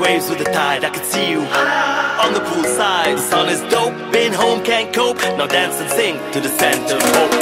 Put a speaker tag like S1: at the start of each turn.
S1: waves with the tide. I could see you on the poolside. The sun is dope, been home, can't cope. Now dance and sing to the scent of hope.